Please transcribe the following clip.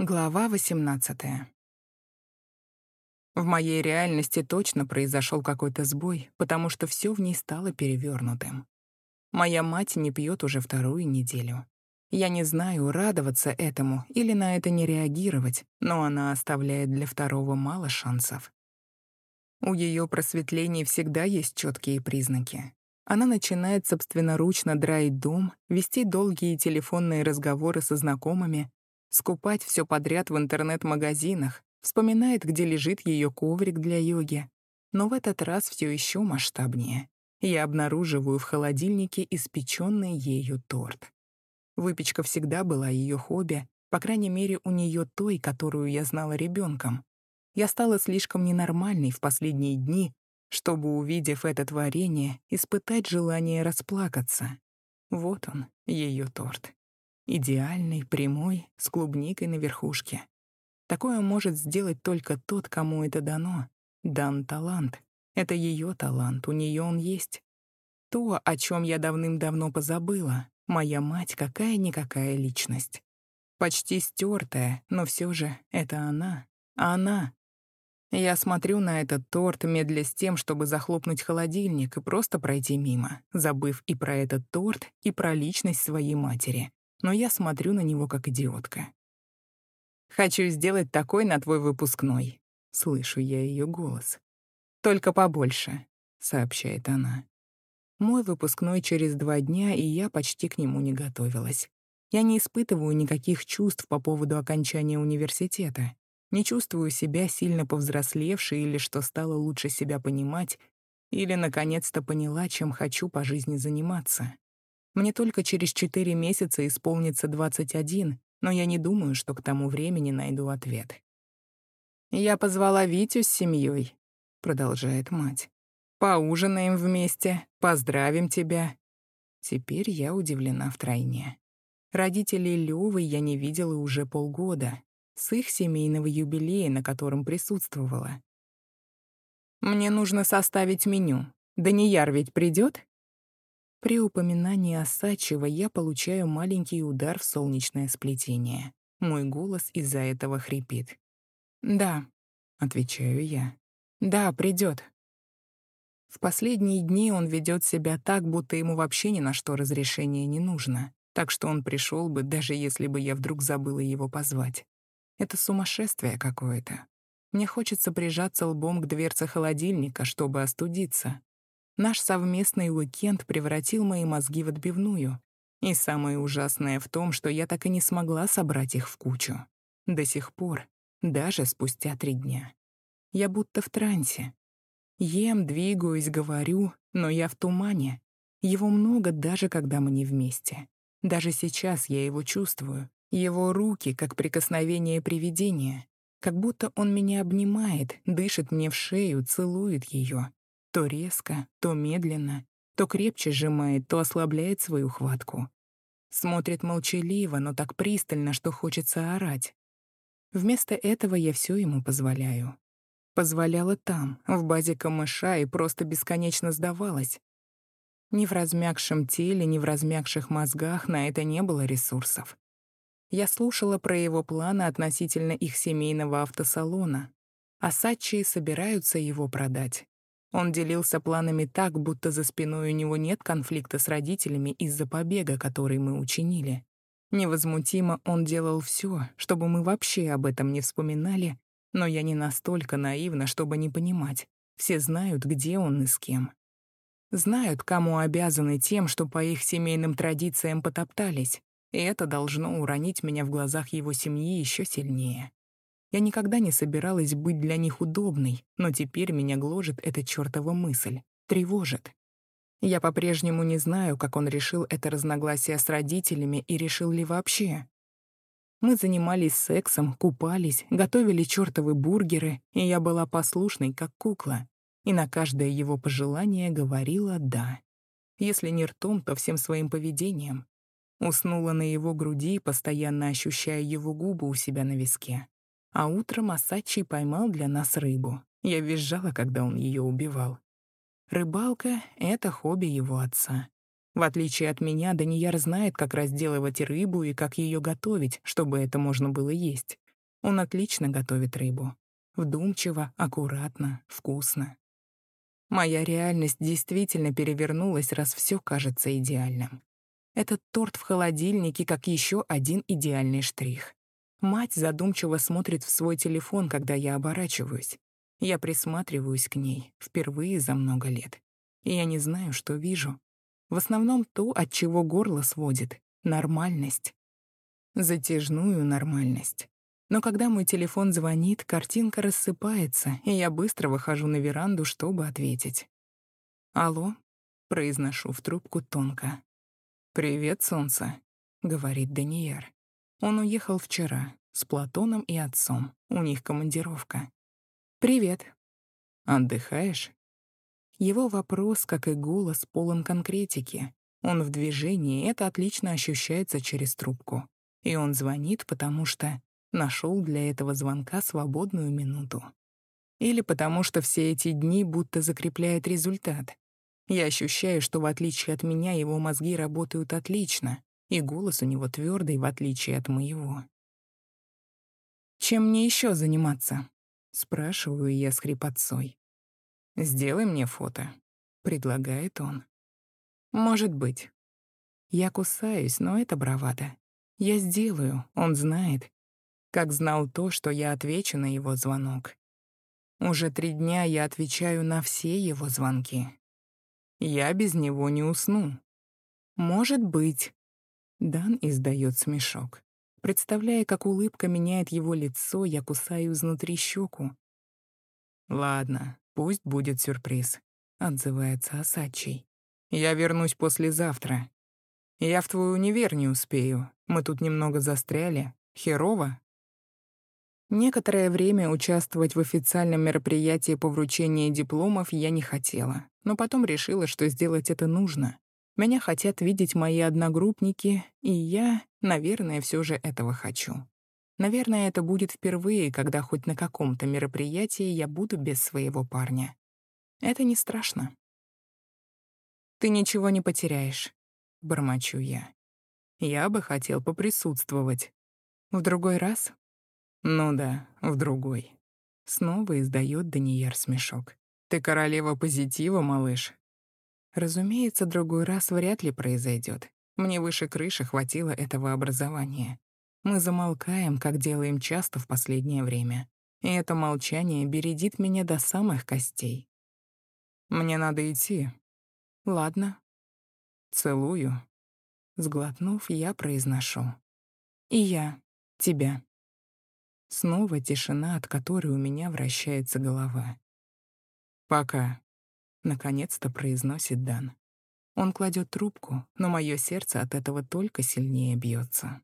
Глава 18. В моей реальности точно произошел какой-то сбой, потому что все в ней стало перевернутым. Моя мать не пьет уже вторую неделю. Я не знаю, радоваться этому или на это не реагировать, но она оставляет для второго мало шансов. У ее просветлений всегда есть четкие признаки. Она начинает собственноручно драить дом, вести долгие телефонные разговоры со знакомыми, скупать все подряд в интернет-магазинах, вспоминает, где лежит ее коврик для йоги. Но в этот раз все еще масштабнее. Я обнаруживаю в холодильнике испеченный ею торт. Выпечка всегда была ее хобби, по крайней мере, у нее той, которую я знала ребенком. Я стала слишком ненормальной в последние дни, чтобы, увидев это творение, испытать желание расплакаться. Вот он, ее торт. Идеальный, прямой, с клубникой на верхушке. Такое может сделать только тот, кому это дано. Дан талант. Это ее талант, у нее он есть. То, о чем я давным-давно позабыла. Моя мать какая-никакая личность. Почти стертая, но все же это она. Она. Я смотрю на этот торт, медля с тем, чтобы захлопнуть холодильник и просто пройти мимо, забыв и про этот торт, и про личность своей матери но я смотрю на него как идиотка. «Хочу сделать такой на твой выпускной», — слышу я ее голос. «Только побольше», — сообщает она. Мой выпускной через два дня, и я почти к нему не готовилась. Я не испытываю никаких чувств по поводу окончания университета. Не чувствую себя сильно повзрослевшей или что стало лучше себя понимать, или, наконец-то, поняла, чем хочу по жизни заниматься. Мне только через четыре месяца исполнится 21, но я не думаю, что к тому времени найду ответ. «Я позвала Витю с семьей, продолжает мать. «Поужинаем вместе, поздравим тебя». Теперь я удивлена втройне. Родителей Лёвы я не видела уже полгода, с их семейного юбилея, на котором присутствовала. «Мне нужно составить меню. Данияр ведь придет? При упоминании Осадчего я получаю маленький удар в солнечное сплетение. Мой голос из-за этого хрипит. «Да», — отвечаю я. «Да, придет. В последние дни он ведет себя так, будто ему вообще ни на что разрешение не нужно, так что он пришел бы, даже если бы я вдруг забыла его позвать. Это сумасшествие какое-то. Мне хочется прижаться лбом к дверце холодильника, чтобы остудиться, Наш совместный уикенд превратил мои мозги в отбивную. И самое ужасное в том, что я так и не смогла собрать их в кучу. До сих пор, даже спустя три дня. Я будто в трансе. Ем, двигаюсь, говорю, но я в тумане. Его много даже когда мы не вместе. Даже сейчас я его чувствую. Его руки, как прикосновение привидения. Как будто он меня обнимает, дышит мне в шею, целует ее. То резко, то медленно, то крепче сжимает, то ослабляет свою хватку. Смотрит молчаливо, но так пристально, что хочется орать. Вместо этого я все ему позволяю. Позволяла там, в базе камыша, и просто бесконечно сдавалась. Ни в размягшем теле, ни в размягших мозгах на это не было ресурсов. Я слушала про его планы относительно их семейного автосалона. А Сачи собираются его продать. Он делился планами так, будто за спиной у него нет конфликта с родителями из-за побега, который мы учинили. Невозмутимо он делал все, чтобы мы вообще об этом не вспоминали, но я не настолько наивна, чтобы не понимать. Все знают, где он и с кем. Знают, кому обязаны тем, что по их семейным традициям потоптались, и это должно уронить меня в глазах его семьи еще сильнее. Я никогда не собиралась быть для них удобной, но теперь меня гложет эта чёртова мысль, тревожит. Я по-прежнему не знаю, как он решил это разногласие с родителями и решил ли вообще. Мы занимались сексом, купались, готовили чёртовы бургеры, и я была послушной, как кукла, и на каждое его пожелание говорила «да». Если не ртом, то всем своим поведением. Уснула на его груди, постоянно ощущая его губы у себя на виске. А утром Асачи поймал для нас рыбу. Я визжала, когда он ее убивал. Рыбалка — это хобби его отца. В отличие от меня, Данияр знает, как разделывать рыбу и как ее готовить, чтобы это можно было есть. Он отлично готовит рыбу. Вдумчиво, аккуратно, вкусно. Моя реальность действительно перевернулась, раз все кажется идеальным. Этот торт в холодильнике как еще один идеальный штрих. Мать задумчиво смотрит в свой телефон, когда я оборачиваюсь. Я присматриваюсь к ней впервые за много лет. И я не знаю, что вижу. В основном то, от чего горло сводит — нормальность. Затяжную нормальность. Но когда мой телефон звонит, картинка рассыпается, и я быстро выхожу на веранду, чтобы ответить. «Алло?» — произношу в трубку тонко. «Привет, солнце», — говорит Данияр. Он уехал вчера с Платоном и отцом. У них командировка. «Привет». «Отдыхаешь?» Его вопрос, как и голос, полон конкретики. Он в движении, это отлично ощущается через трубку. И он звонит, потому что нашел для этого звонка свободную минуту. Или потому что все эти дни будто закрепляет результат. Я ощущаю, что в отличие от меня его мозги работают отлично, и голос у него твердый, в отличие от моего. «Чем мне еще заниматься?» — спрашиваю я с хрипотцой. «Сделай мне фото», — предлагает он. «Может быть». Я кусаюсь, но это бравада. Я сделаю, он знает, как знал то, что я отвечу на его звонок. Уже три дня я отвечаю на все его звонки. Я без него не усну. Может быть. Дан издает смешок. Представляя, как улыбка меняет его лицо, я кусаю изнутри щеку. «Ладно, пусть будет сюрприз», — отзывается Асачий. «Я вернусь послезавтра. Я в твой универ не успею. Мы тут немного застряли. Херово?» Некоторое время участвовать в официальном мероприятии по вручению дипломов я не хотела, но потом решила, что сделать это нужно. Меня хотят видеть мои одногруппники, и я, наверное, все же этого хочу. Наверное, это будет впервые, когда хоть на каком-то мероприятии я буду без своего парня. Это не страшно. «Ты ничего не потеряешь», — бормочу я. «Я бы хотел поприсутствовать. В другой раз ну да, в другой. Снова издает Данияр смешок. Ты королева позитива, малыш. Разумеется, другой раз вряд ли произойдет. Мне выше крыши хватило этого образования. Мы замолкаем, как делаем часто в последнее время. И это молчание бередит меня до самых костей. Мне надо идти. Ладно. Целую. Сглотнув, я произношу. И я. Тебя. Снова тишина, от которой у меня вращается голова. «Пока», — наконец-то произносит Дан. Он кладет трубку, но мое сердце от этого только сильнее бьется.